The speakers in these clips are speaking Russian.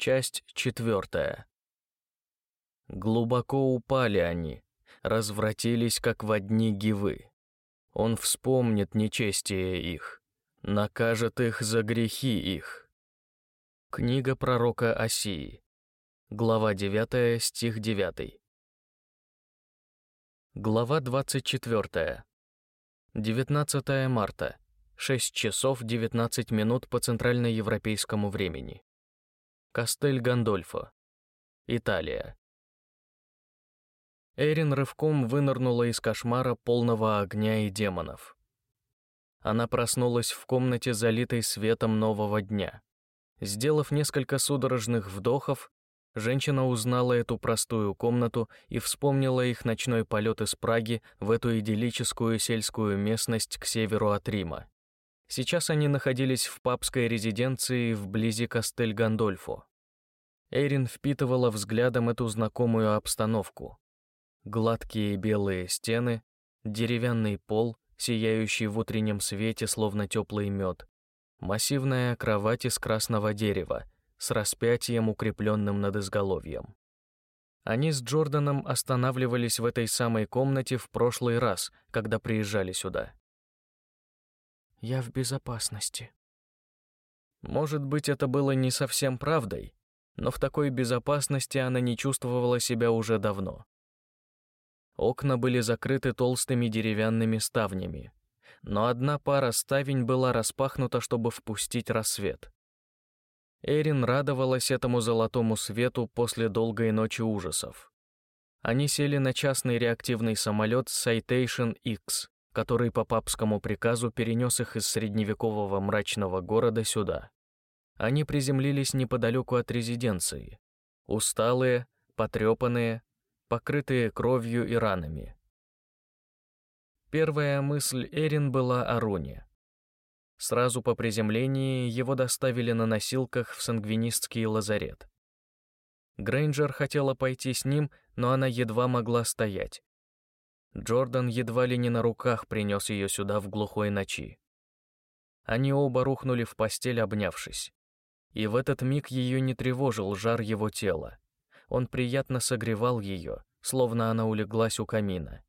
Часть четвертая. Глубоко упали они, развратились, как в одни гивы. Он вспомнит нечестие их, накажет их за грехи их. Книга пророка Осии. Глава 9, стих 9. Глава 24. 19 марта. 6 часов 19 минут по центральноевропейскому времени. Кастель Гандольфо. Италия. Эрин рывком вынырнула из кошмара полного огня и демонов. Она проснулась в комнате, залитой светом нового дня. Сделав несколько судорожных вдохов, женщина узнала эту простую комнату и вспомнила их ночной полет из Праги в эту идиллическую сельскую местность к северу от Рима. Сейчас они находились в папской резиденции вблизи Кастель Гандольфо. Эйрин впитывала взглядом эту знакомую обстановку. Гладкие белые стены, деревянный пол, сияющий в утреннем свете, словно теплый мед, массивная кровать из красного дерева с распятием, укрепленным над изголовьем. Они с Джорданом останавливались в этой самой комнате в прошлый раз, когда приезжали сюда. Я в безопасности. Может быть, это было не совсем правдой, но в такой безопасности она не чувствовала себя уже давно. Окна были закрыты толстыми деревянными ставнями, но одна пара ставень была распахнута, чтобы впустить рассвет. Эрин радовалась этому золотому свету после долгой ночи ужасов. Они сели на частный реактивный самолет Citation X, который по папскому приказу перенес их из средневекового мрачного города сюда. Они приземлились неподалеку от резиденции, усталые, потрепанные, покрытые кровью и ранами. Первая мысль Эрин была о Руне. Сразу по приземлении его доставили на носилках в сангвинистский лазарет. Грейнджер хотела пойти с ним, но она едва могла стоять. Джордан едва ли не на руках принес ее сюда в глухой ночи. Они оба рухнули в постель, обнявшись. И в этот миг ее не тревожил жар его тела. Он приятно согревал ее, словно она улеглась у камина.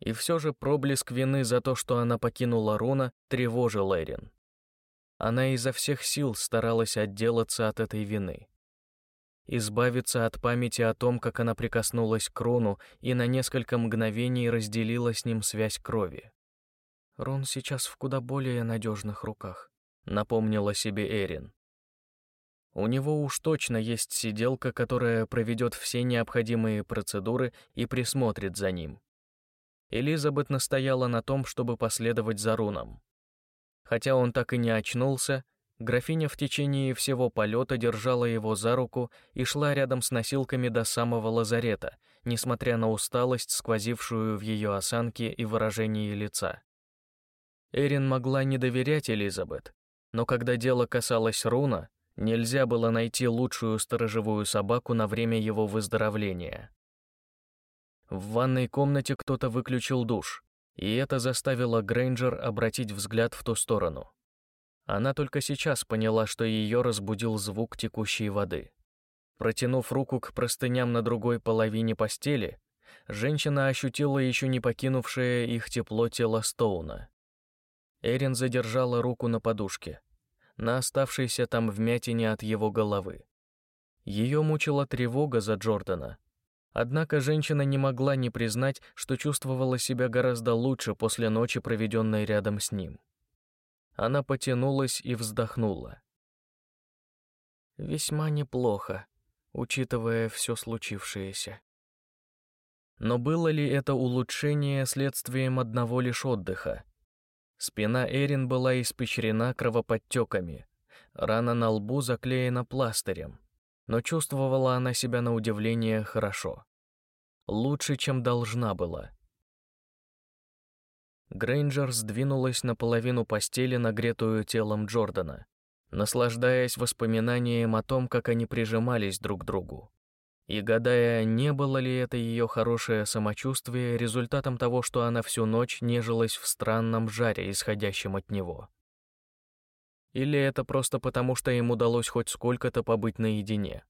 И все же проблеск вины за то, что она покинула Руна, тревожил Эрин. Она изо всех сил старалась отделаться от этой вины избавиться от памяти о том, как она прикоснулась к Рону и на несколько мгновений разделила с ним связь крови. «Рон сейчас в куда более надежных руках», — напомнила себе Эрин. У него уж точно есть сиделка, которая проведет все необходимые процедуры и присмотрит за ним. Элизабет настояла на том, чтобы последовать за Руном. Хотя он так и не очнулся, Графиня в течение всего полета держала его за руку и шла рядом с носилками до самого лазарета, несмотря на усталость, сквозившую в ее осанке и выражении лица. Эрин могла не доверять Элизабет, но когда дело касалось Руна, нельзя было найти лучшую сторожевую собаку на время его выздоровления. В ванной комнате кто-то выключил душ, и это заставило Грейнджер обратить взгляд в ту сторону. Она только сейчас поняла, что ее разбудил звук текущей воды. Протянув руку к простыням на другой половине постели, женщина ощутила еще не покинувшее их тепло тело Стоуна. Эрин задержала руку на подушке, на оставшейся там вмятине от его головы. Ее мучила тревога за Джордана. Однако женщина не могла не признать, что чувствовала себя гораздо лучше после ночи, проведенной рядом с ним. Она потянулась и вздохнула. Весьма неплохо, учитывая все случившееся. Но было ли это улучшение следствием одного лишь отдыха? Спина Эрин была испещрена кровоподтеками, рана на лбу заклеена пластырем, но чувствовала она себя на удивление хорошо. Лучше, чем должна была. Грейнджер сдвинулась на половину постели, нагретую телом Джордана, наслаждаясь воспоминанием о том, как они прижимались друг к другу. И гадая, не было ли это ее хорошее самочувствие результатом того, что она всю ночь нежилась в странном жаре, исходящем от него. Или это просто потому, что им удалось хоть сколько-то побыть наедине?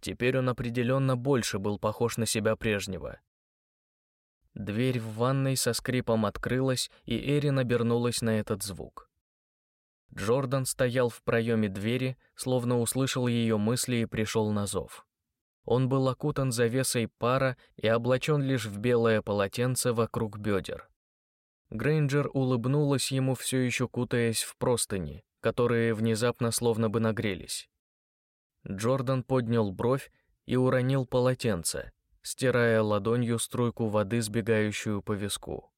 Теперь он определенно больше был похож на себя прежнего. Дверь в ванной со скрипом открылась, и Эрин обернулась на этот звук. Джордан стоял в проеме двери, словно услышал ее мысли и пришел на зов. Он был окутан завесой пара и облачен лишь в белое полотенце вокруг бедер. Грейнджер улыбнулась ему, все еще кутаясь в простыни, которые внезапно словно бы нагрелись. Джордан поднял бровь и уронил полотенце, стирая ладонью струйку воды, сбегающую по виску.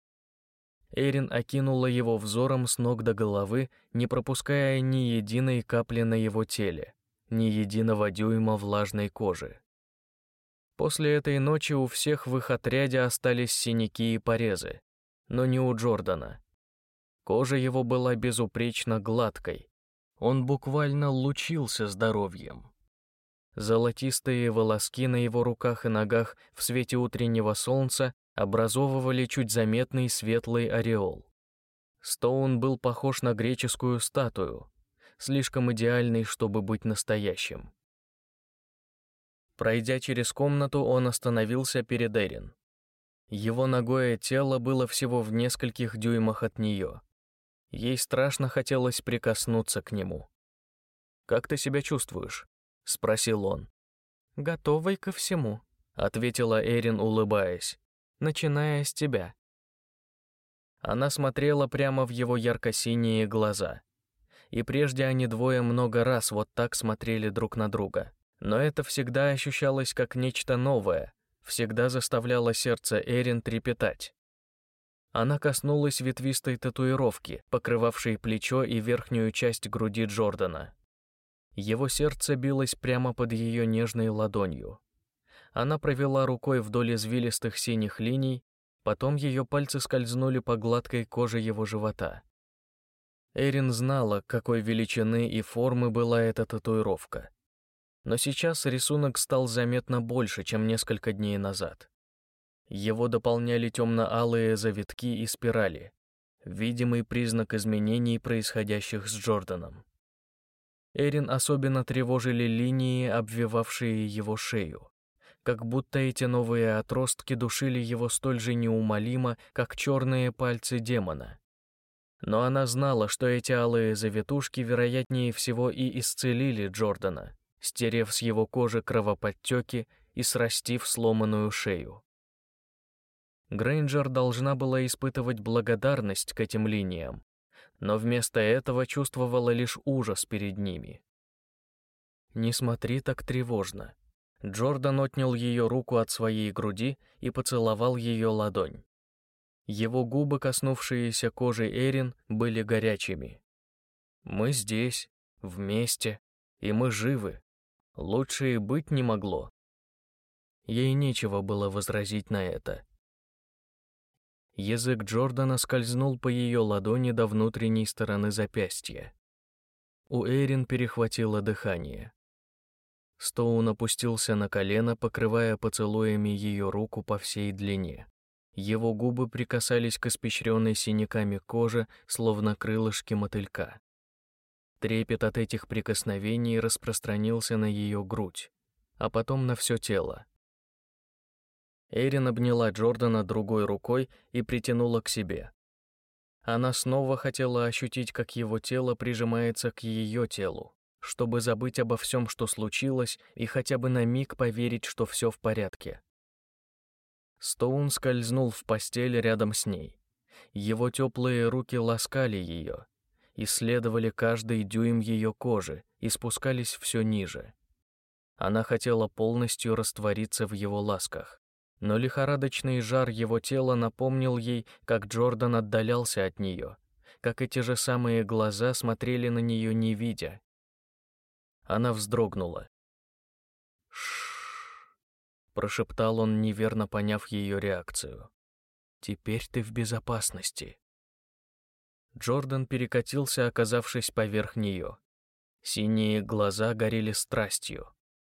Эрин окинула его взором с ног до головы, не пропуская ни единой капли на его теле, ни единого дюйма влажной кожи. После этой ночи у всех в их отряде остались синяки и порезы, но не у Джордана. Кожа его была безупречно гладкой. Он буквально лучился здоровьем. Золотистые волоски на его руках и ногах в свете утреннего солнца образовывали чуть заметный светлый ореол. Стоун был похож на греческую статую, слишком идеальный, чтобы быть настоящим. Пройдя через комнату, он остановился перед Эрин. Его ногое тело было всего в нескольких дюймах от нее. Ей страшно хотелось прикоснуться к нему. «Как ты себя чувствуешь?» — спросил он. «Готовой ко всему», — ответила Эрин, улыбаясь, «начиная с тебя». Она смотрела прямо в его ярко-синие глаза. И прежде они двое много раз вот так смотрели друг на друга. Но это всегда ощущалось как нечто новое, всегда заставляло сердце Эрин трепетать. Она коснулась ветвистой татуировки, покрывавшей плечо и верхнюю часть груди Джордана. Его сердце билось прямо под ее нежной ладонью. Она провела рукой вдоль извилистых синих линий, потом ее пальцы скользнули по гладкой коже его живота. Эрин знала, какой величины и формы была эта татуировка но сейчас рисунок стал заметно больше, чем несколько дней назад. Его дополняли темно-алые завитки и спирали, видимый признак изменений, происходящих с Джорданом. Эрин особенно тревожили линии, обвивавшие его шею, как будто эти новые отростки душили его столь же неумолимо, как черные пальцы демона. Но она знала, что эти алые завитушки, вероятнее всего, и исцелили Джордана, стерев с его кожи кровоподтеки и срастив сломанную шею. Грейнджер должна была испытывать благодарность к этим линиям, но вместо этого чувствовала лишь ужас перед ними. «Не смотри так тревожно». Джордан отнял ее руку от своей груди и поцеловал ее ладонь. Его губы, коснувшиеся кожи Эрин, были горячими. «Мы здесь, вместе, и мы живы. Лучше и быть не могло. Ей нечего было возразить на это. Язык Джордана скользнул по ее ладони до внутренней стороны запястья. У Эрин перехватило дыхание. Стоун опустился на колено, покрывая поцелуями ее руку по всей длине. Его губы прикасались к испещренной синяками коже, словно крылышки мотылька. Трепет от этих прикосновений распространился на ее грудь, а потом на все тело. Эрин обняла Джордана другой рукой и притянула к себе. Она снова хотела ощутить, как его тело прижимается к ее телу, чтобы забыть обо всем, что случилось, и хотя бы на миг поверить, что все в порядке. Стоун скользнул в постель рядом с ней. Его теплые руки ласкали ее, исследовали каждый дюйм ее кожи и спускались все ниже. Она хотела полностью раствориться в его ласках, но лихорадочный жар его тела напомнил ей, как Джордан отдалялся от нее, как эти же самые глаза смотрели на нее не видя. Она вздрогнула. Ш прошептал он, неверно поняв ее реакцию. «Теперь ты в безопасности». Джордан перекатился, оказавшись поверх нее. Синие глаза горели страстью.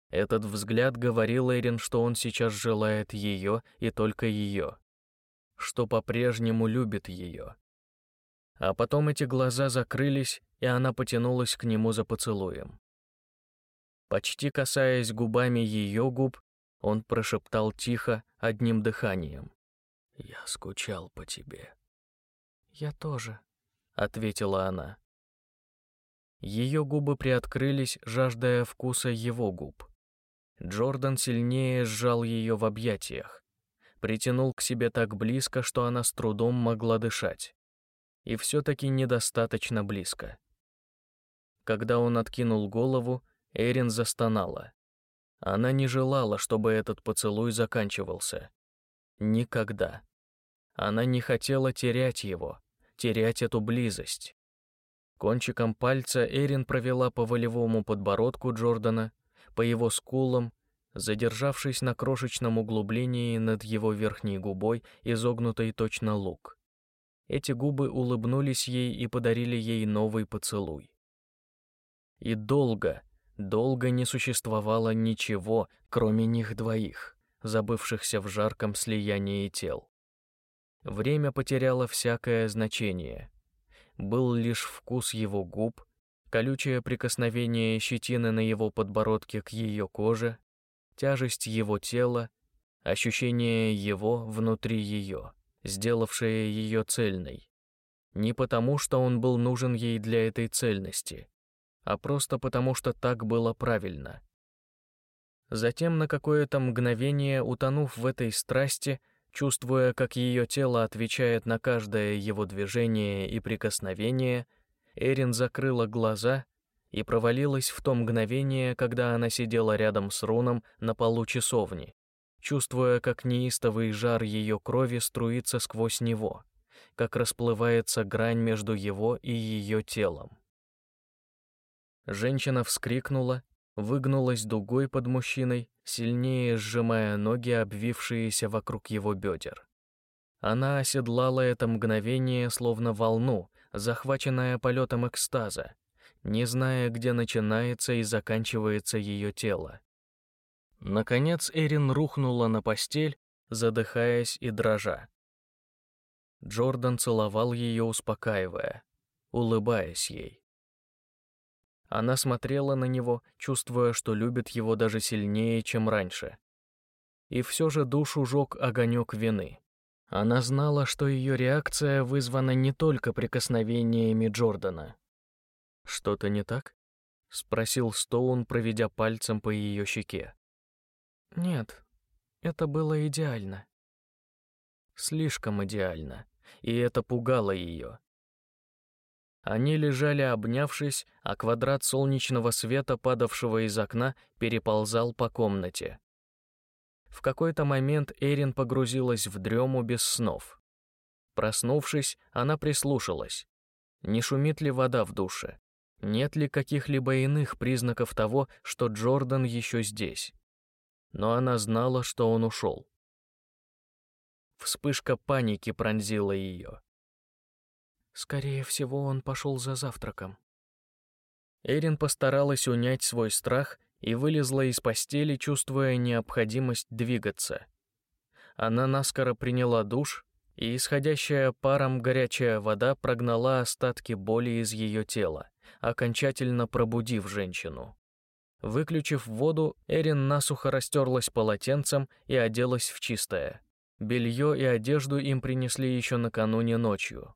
Этот взгляд говорил Эрин, что он сейчас желает ее и только ее, что по-прежнему любит ее. А потом эти глаза закрылись, и она потянулась к нему за поцелуем. Почти касаясь губами ее губ, он прошептал тихо, одним дыханием. «Я скучал по тебе». «Я тоже», — ответила она. Ее губы приоткрылись, жаждая вкуса его губ. Джордан сильнее сжал ее в объятиях, притянул к себе так близко, что она с трудом могла дышать. И все-таки недостаточно близко. Когда он откинул голову, Эрин застонала. Она не желала, чтобы этот поцелуй заканчивался. Никогда. Она не хотела терять его, терять эту близость. Кончиком пальца Эрин провела по волевому подбородку Джордана, по его скулам, задержавшись на крошечном углублении над его верхней губой, изогнутой точно лук. Эти губы улыбнулись ей и подарили ей новый поцелуй. И долго, долго не существовало ничего, кроме них двоих, забывшихся в жарком слиянии тел. Время потеряло всякое значение. Был лишь вкус его губ, колючее прикосновение щетины на его подбородке к ее коже, тяжесть его тела, ощущение его внутри ее, сделавшее ее цельной. Не потому, что он был нужен ей для этой цельности, а просто потому, что так было правильно. Затем на какое-то мгновение, утонув в этой страсти, чувствуя, как ее тело отвечает на каждое его движение и прикосновение, Эрин закрыла глаза и провалилась в то мгновение, когда она сидела рядом с Руном на полу часовни, чувствуя, как неистовый жар ее крови струится сквозь него, как расплывается грань между его и ее телом. Женщина вскрикнула, выгнулась дугой под мужчиной, сильнее сжимая ноги, обвившиеся вокруг его бедер. Она оседлала это мгновение словно волну, захваченная полетом экстаза, не зная, где начинается и заканчивается ее тело. Наконец Эрин рухнула на постель, задыхаясь и дрожа. Джордан целовал ее, успокаивая, улыбаясь ей. Она смотрела на него, чувствуя, что любит его даже сильнее, чем раньше. И все же душу жег огонек вины. Она знала, что ее реакция вызвана не только прикосновениями Джордана, «Что-то не так?» — спросил Стоун, проведя пальцем по ее щеке. «Нет, это было идеально». Слишком идеально, и это пугало ее. Они лежали обнявшись, а квадрат солнечного света, падавшего из окна, переползал по комнате. В какой-то момент Эрин погрузилась в дрему без снов. Проснувшись, она прислушалась. Не шумит ли вода в душе? Нет ли каких-либо иных признаков того, что Джордан еще здесь? Но она знала, что он ушел. Вспышка паники пронзила ее. Скорее всего, он пошел за завтраком. Эрин постаралась унять свой страх и вылезла из постели, чувствуя необходимость двигаться. Она наскоро приняла душ, и исходящая паром горячая вода прогнала остатки боли из ее тела окончательно пробудив женщину. Выключив воду, Эрин насухо растерлась полотенцем и оделась в чистое. Белье и одежду им принесли еще накануне ночью.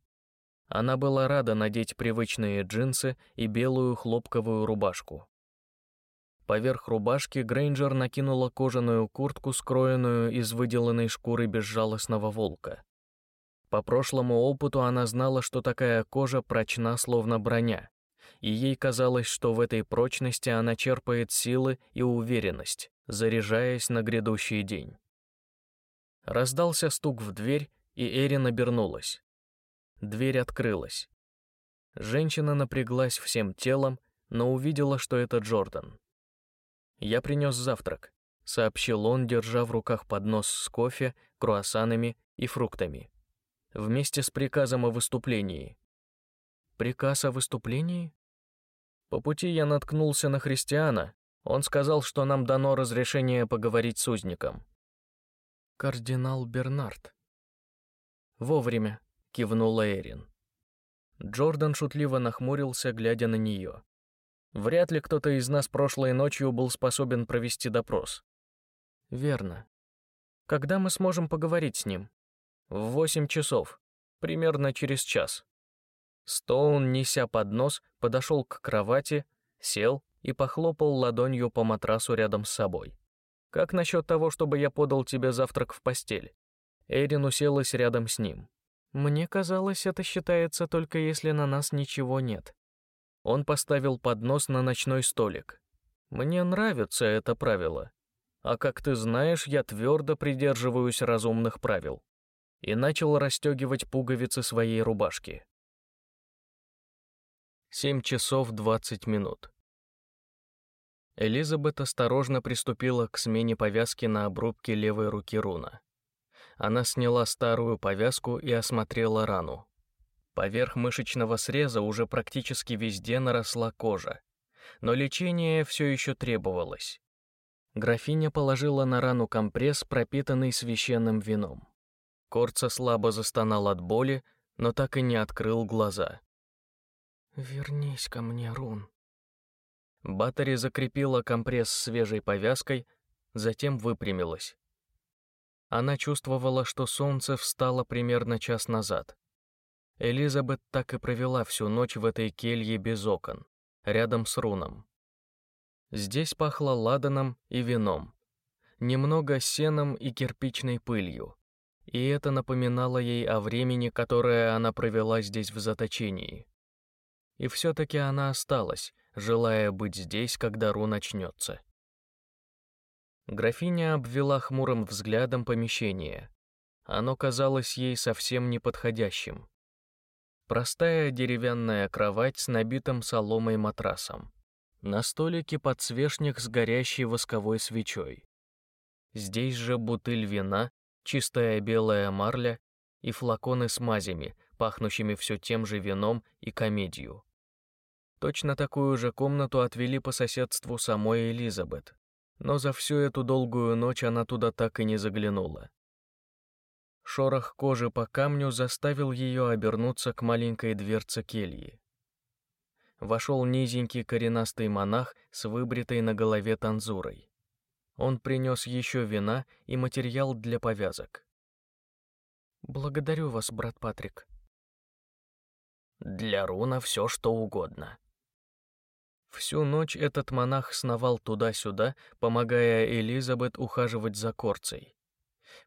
Она была рада надеть привычные джинсы и белую хлопковую рубашку. Поверх рубашки Грейнджер накинула кожаную куртку, скроенную из выделанной шкуры безжалостного волка. По прошлому опыту она знала, что такая кожа прочна, словно броня, и ей казалось, что в этой прочности она черпает силы и уверенность, заряжаясь на грядущий день. Раздался стук в дверь, и Эрин обернулась. Дверь открылась. Женщина напряглась всем телом, но увидела, что это Джордан. «Я принес завтрак», — сообщил он, держа в руках поднос с кофе, круассанами и фруктами. Вместе с приказом о выступлении. «Приказ о выступлении?» По пути я наткнулся на христиана. Он сказал, что нам дано разрешение поговорить с узником. Кардинал Бернард. Вовремя, кивнула Эрин. Джордан шутливо нахмурился, глядя на нее. Вряд ли кто-то из нас прошлой ночью был способен провести допрос. Верно. Когда мы сможем поговорить с ним? В восемь часов, примерно через час. Стоун, неся поднос, подошел к кровати, сел и похлопал ладонью по матрасу рядом с собой. «Как насчет того, чтобы я подал тебе завтрак в постель?» Эрин уселась рядом с ним. «Мне казалось, это считается только если на нас ничего нет». Он поставил поднос на ночной столик. «Мне нравится это правило. А как ты знаешь, я твердо придерживаюсь разумных правил». И начал расстегивать пуговицы своей рубашки. Семь часов двадцать минут. Элизабет осторожно приступила к смене повязки на обрубке левой руки Руна. Она сняла старую повязку и осмотрела рану. Поверх мышечного среза уже практически везде наросла кожа, но лечение все еще требовалось. Графиня положила на рану компресс, пропитанный священным вином. Корца слабо застонал от боли, но так и не открыл глаза. «Вернись ко мне, Рун», Баттери закрепила компресс свежей повязкой, затем выпрямилась. Она чувствовала, что солнце встало примерно час назад. Элизабет так и провела всю ночь в этой келье без окон, рядом с руном. Здесь пахло ладаном и вином, немного сеном и кирпичной пылью, и это напоминало ей о времени, которое она провела здесь в заточении. И все-таки она осталась, желая быть здесь, когда Ру начнется. Графиня обвела хмурым взглядом помещение. Оно казалось ей совсем неподходящим. Простая деревянная кровать с набитым соломой матрасом. На столике подсвечник с горящей восковой свечой. Здесь же бутыль вина, чистая белая марля и флаконы с мазями, пахнущими все тем же вином и комедию. Точно такую же комнату отвели по соседству самой Элизабет, но за всю эту долгую ночь она туда так и не заглянула. Шорох кожи по камню заставил ее обернуться к маленькой дверце кельи. Вошел низенький коренастый монах с выбритой на голове танзурой. Он принес еще вина и материал для повязок. «Благодарю вас, брат Патрик». «Для руна все, что угодно», Всю ночь этот монах сновал туда-сюда, помогая Элизабет ухаживать за Корцей.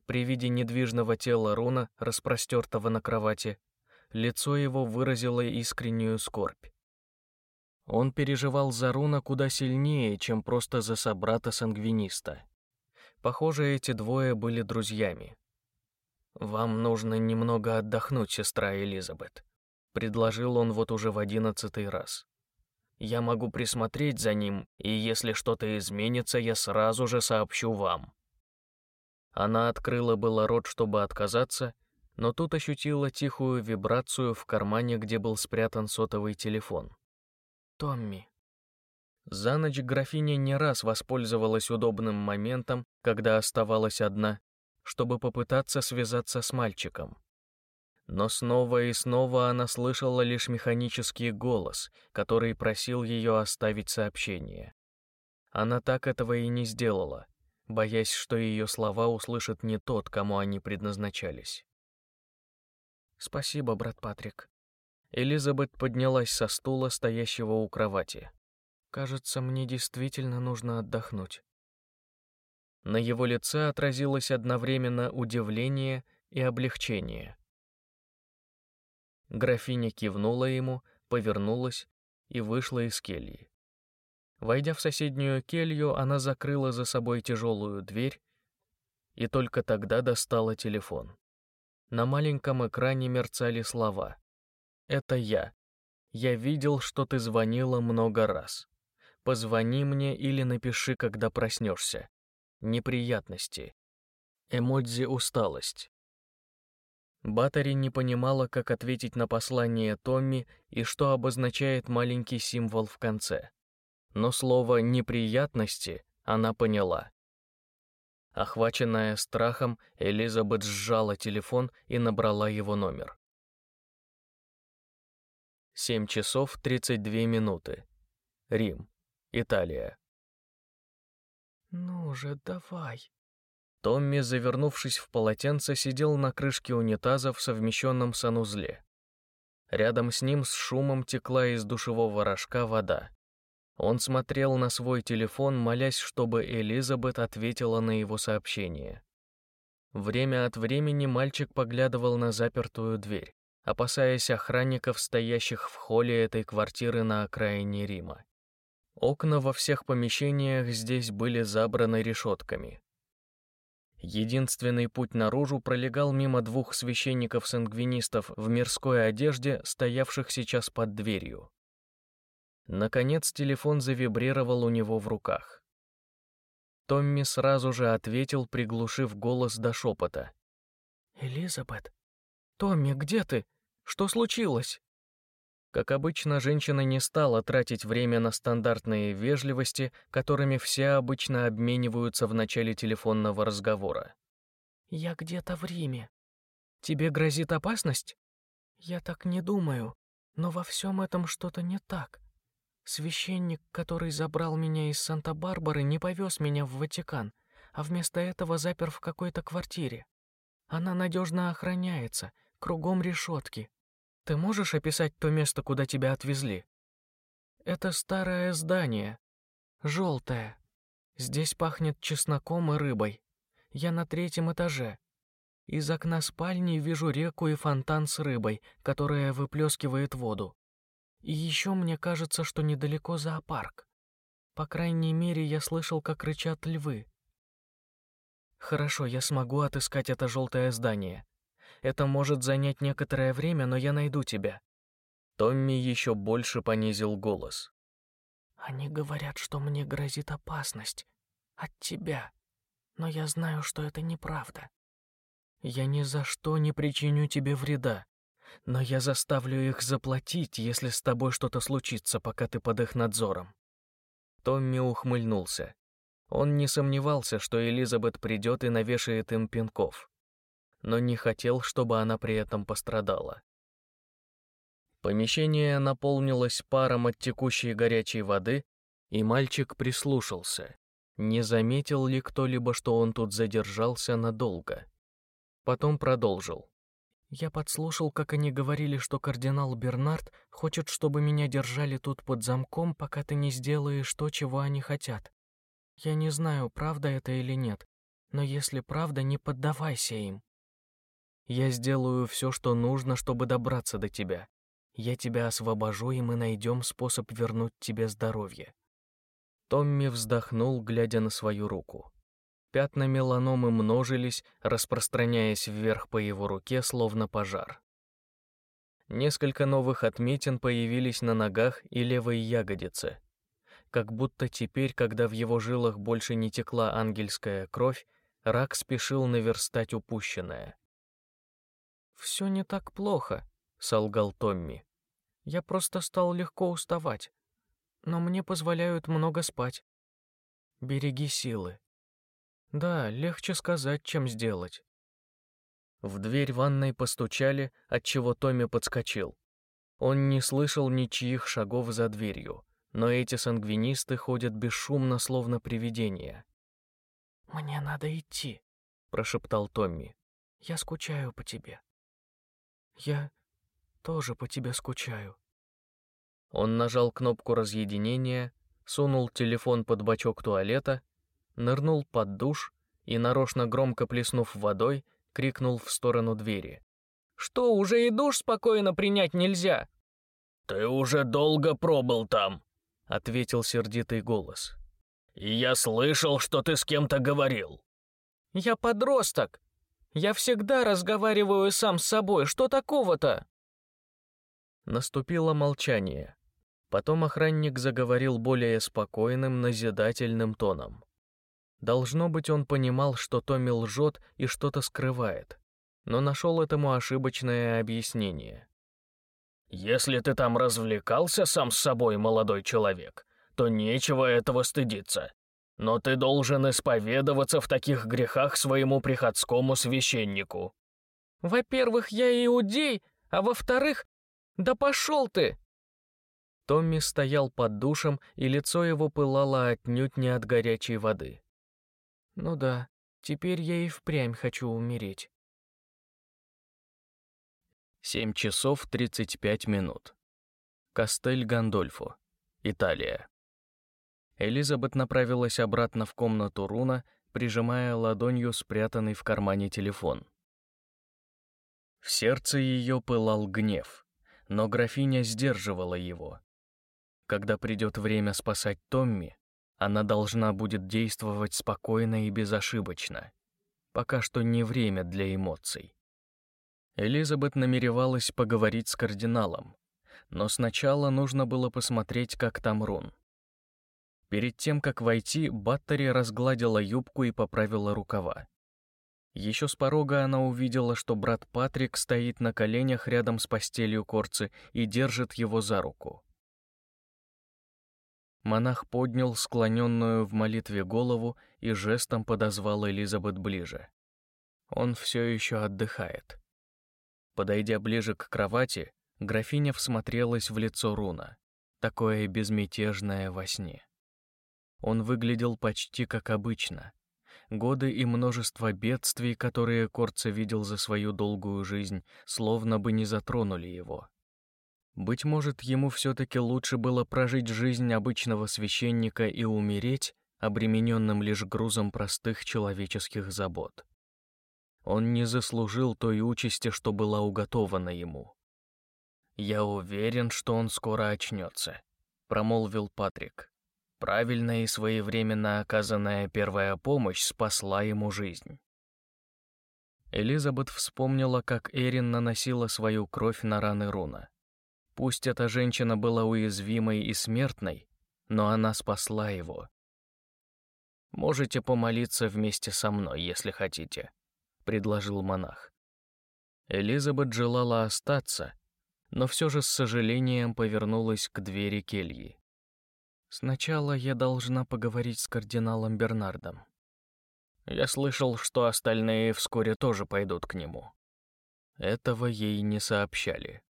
При виде недвижного тела Руна, распростертого на кровати, лицо его выразило искреннюю скорбь. Он переживал за Руна куда сильнее, чем просто за собрата-сангвиниста. Похоже, эти двое были друзьями. «Вам нужно немного отдохнуть, сестра Элизабет», — предложил он вот уже в одиннадцатый раз. Я могу присмотреть за ним, и если что-то изменится, я сразу же сообщу вам». Она открыла было рот, чтобы отказаться, но тут ощутила тихую вибрацию в кармане, где был спрятан сотовый телефон. «Томми». За ночь графиня не раз воспользовалась удобным моментом, когда оставалась одна, чтобы попытаться связаться с мальчиком. Но снова и снова она слышала лишь механический голос, который просил ее оставить сообщение. Она так этого и не сделала, боясь, что ее слова услышит не тот, кому они предназначались. «Спасибо, брат Патрик». Элизабет поднялась со стула, стоящего у кровати. «Кажется, мне действительно нужно отдохнуть». На его лице отразилось одновременно удивление и облегчение. Графиня кивнула ему, повернулась и вышла из кельи. Войдя в соседнюю келью, она закрыла за собой тяжелую дверь и только тогда достала телефон. На маленьком экране мерцали слова. «Это я. Я видел, что ты звонила много раз. Позвони мне или напиши, когда проснешься. Неприятности. Эмодзи усталость. Баттери не понимала, как ответить на послание Томми и что обозначает маленький символ в конце. Но слово «неприятности» она поняла. Охваченная страхом, Элизабет сжала телефон и набрала его номер. 7 часов 32 минуты. Рим, Италия. «Ну же, давай!» Томми, завернувшись в полотенце, сидел на крышке унитаза в совмещенном санузле. Рядом с ним с шумом текла из душевого рожка вода. Он смотрел на свой телефон, молясь, чтобы Элизабет ответила на его сообщение. Время от времени мальчик поглядывал на запертую дверь, опасаясь охранников, стоящих в холле этой квартиры на окраине Рима. Окна во всех помещениях здесь были забраны решетками. Единственный путь наружу пролегал мимо двух священников-сангвинистов в мирской одежде, стоявших сейчас под дверью. Наконец телефон завибрировал у него в руках. Томми сразу же ответил, приглушив голос до шепота. «Элизабет? Томми, где ты? Что случилось?» Как обычно, женщина не стала тратить время на стандартные вежливости, которыми все обычно обмениваются в начале телефонного разговора. «Я где-то в Риме. Тебе грозит опасность?» «Я так не думаю, но во всем этом что-то не так. Священник, который забрал меня из Санта-Барбары, не повез меня в Ватикан, а вместо этого запер в какой-то квартире. Она надежно охраняется, кругом решетки, ты можешь описать то место, куда тебя отвезли? Это старое здание, желтое. Здесь пахнет чесноком и рыбой. Я на третьем этаже. Из окна спальни вижу реку и фонтан с рыбой, которая выплескивает воду. И еще мне кажется, что недалеко зоопарк. По крайней мере, я слышал, как рычат львы. Хорошо, я смогу отыскать это желтое здание. Это может занять некоторое время, но я найду тебя». Томми еще больше понизил голос. «Они говорят, что мне грозит опасность. От тебя. Но я знаю, что это неправда. Я ни за что не причиню тебе вреда. Но я заставлю их заплатить, если с тобой что-то случится, пока ты под их надзором». Томми ухмыльнулся. Он не сомневался, что Элизабет придет и навешает им пинков но не хотел, чтобы она при этом пострадала. Помещение наполнилось паром от текущей горячей воды, и мальчик прислушался, не заметил ли кто-либо, что он тут задержался надолго. Потом продолжил. «Я подслушал, как они говорили, что кардинал Бернард хочет, чтобы меня держали тут под замком, пока ты не сделаешь то, чего они хотят. Я не знаю, правда это или нет, но если правда, не поддавайся им. Я сделаю все, что нужно, чтобы добраться до тебя. Я тебя освобожу, и мы найдем способ вернуть тебе здоровье». Томми вздохнул, глядя на свою руку. Пятна меланомы множились, распространяясь вверх по его руке, словно пожар. Несколько новых отметин появились на ногах и левой ягодице. Как будто теперь, когда в его жилах больше не текла ангельская кровь, рак спешил наверстать упущенное. «Все не так плохо», — солгал Томми. «Я просто стал легко уставать, но мне позволяют много спать. Береги силы». «Да, легче сказать, чем сделать». В дверь ванной постучали, отчего Томми подскочил. Он не слышал ничьих шагов за дверью, но эти сангвинисты ходят бесшумно, словно привидения. «Мне надо идти», — прошептал Томми. «Я скучаю по тебе». Я тоже по тебе скучаю. Он нажал кнопку разъединения, сунул телефон под бачок туалета, нырнул под душ и, нарочно громко плеснув водой, крикнул в сторону двери. «Что, уже и душ спокойно принять нельзя?» «Ты уже долго пробыл там», — ответил сердитый голос. «И я слышал, что ты с кем-то говорил». «Я подросток. Я всегда разговариваю сам с собой. Что такого-то?» Наступило молчание. Потом охранник заговорил более спокойным, назидательным тоном. Должно быть, он понимал, что Томми лжет и что-то скрывает, но нашел этому ошибочное объяснение. «Если ты там развлекался сам с собой, молодой человек, то нечего этого стыдиться. Но ты должен исповедоваться в таких грехах своему приходскому священнику». «Во-первых, я иудей, а во-вторых, да пошел ты!» Томми стоял под душем, и лицо его пылало отнюдь не от горячей воды. «Ну да, теперь я и впрямь хочу умереть». Семь часов тридцать пять минут. Кастель Гандольфо, Италия. Элизабет направилась обратно в комнату Руна, прижимая ладонью спрятанный в кармане телефон. В сердце ее пылал гнев, но графиня сдерживала его. Когда придет время спасать Томми, она должна будет действовать спокойно и безошибочно. Пока что не время для эмоций. Элизабет намеревалась поговорить с кардиналом, но сначала нужно было посмотреть, как там Рун. Перед тем, как войти, Баттери разгладила юбку и поправила рукава. Еще с порога она увидела, что брат Патрик стоит на коленях рядом с постелью Корцы и держит его за руку. Монах поднял склоненную в молитве голову и жестом подозвал Элизабет ближе. Он все еще отдыхает. Подойдя ближе к кровати, графиня всмотрелась в лицо Руна, такое безмятежное во сне. Он выглядел почти как обычно. Годы и множество бедствий, которые Корца видел за свою долгую жизнь, словно бы не затронули его. Быть может, ему все-таки лучше было прожить жизнь обычного священника и умереть, обремененным лишь грузом простых человеческих забот. Он не заслужил той участи, что была уготована ему. «Я уверен, что он скоро очнется», — промолвил Патрик. Правильная и своевременно оказанная первая помощь спасла ему жизнь. Элизабет вспомнила, как Эрин наносила свою кровь на раны Руна. Пусть эта женщина была уязвимой и смертной, но она спасла его. «Можете помолиться вместе со мной, если хотите», — предложил монах. Элизабет желала остаться, но все же с сожалением повернулась к двери кельи. «Сначала я должна поговорить с кардиналом Бернардом». Я слышал, что остальные вскоре тоже пойдут к нему. Этого ей не сообщали.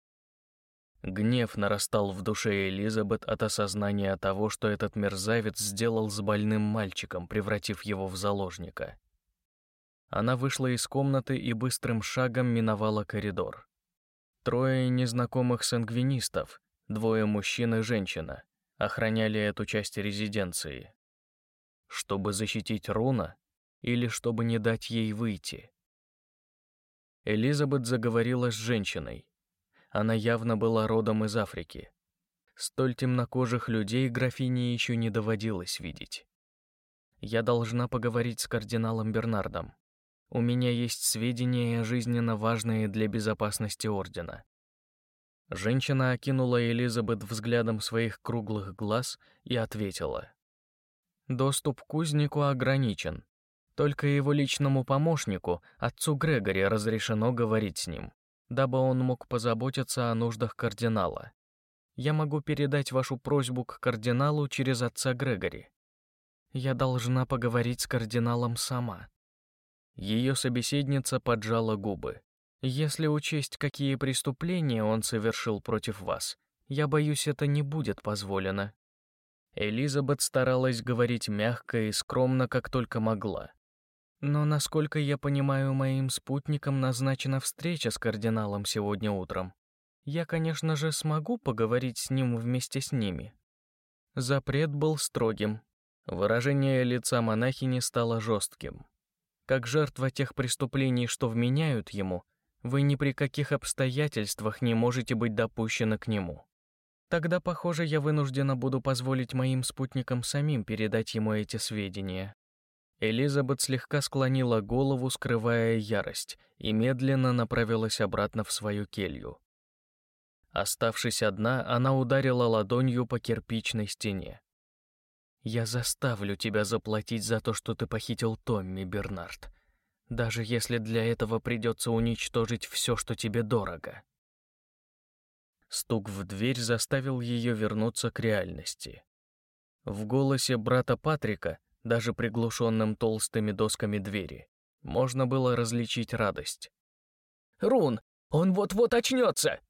Гнев нарастал в душе Элизабет от осознания того, что этот мерзавец сделал с больным мальчиком, превратив его в заложника. Она вышла из комнаты и быстрым шагом миновала коридор. Трое незнакомых сангвинистов, двое мужчин и женщина, охраняли эту часть резиденции. Чтобы защитить Руна или чтобы не дать ей выйти? Элизабет заговорила с женщиной, она явно была родом из Африки. Столь темнокожих людей графине еще не доводилось видеть. Я должна поговорить с кардиналом Бернардом. У меня есть сведения, жизненно важные для безопасности Ордена. Женщина окинула Элизабет взглядом своих круглых глаз и ответила. Доступ к кузнику ограничен. Только его личному помощнику, отцу Грегори, разрешено говорить с ним дабы он мог позаботиться о нуждах кардинала. Я могу передать вашу просьбу к кардиналу через отца Грегори. Я должна поговорить с кардиналом сама. Ее собеседница поджала губы. Если учесть, какие преступления он совершил против вас, я боюсь, это не будет позволено. Элизабет старалась говорить мягко и скромно, как только могла. Но, насколько я понимаю, моим спутникам назначена встреча с кардиналом сегодня утром. Я, конечно же, смогу поговорить с ним вместе с ними. Запрет был строгим. Выражение лица монахини стало жестким. Как жертва тех преступлений, что вменяют ему, вы ни при каких обстоятельствах не можете быть допущены к нему. Тогда, похоже, я вынуждена буду позволить моим спутникам самим передать ему эти сведения. Элизабет слегка склонила голову, скрывая ярость, и медленно направилась обратно в свою келью. Оставшись одна, она ударила ладонью по кирпичной стене. «Я заставлю тебя заплатить за то, что ты похитил Томми, Бернард, даже если для этого придется уничтожить все, что тебе дорого». Стук в дверь заставил ее вернуться к реальности. В голосе брата Патрика даже приглушенным толстыми досками двери, можно было различить радость. «Рун, он вот-вот очнется!»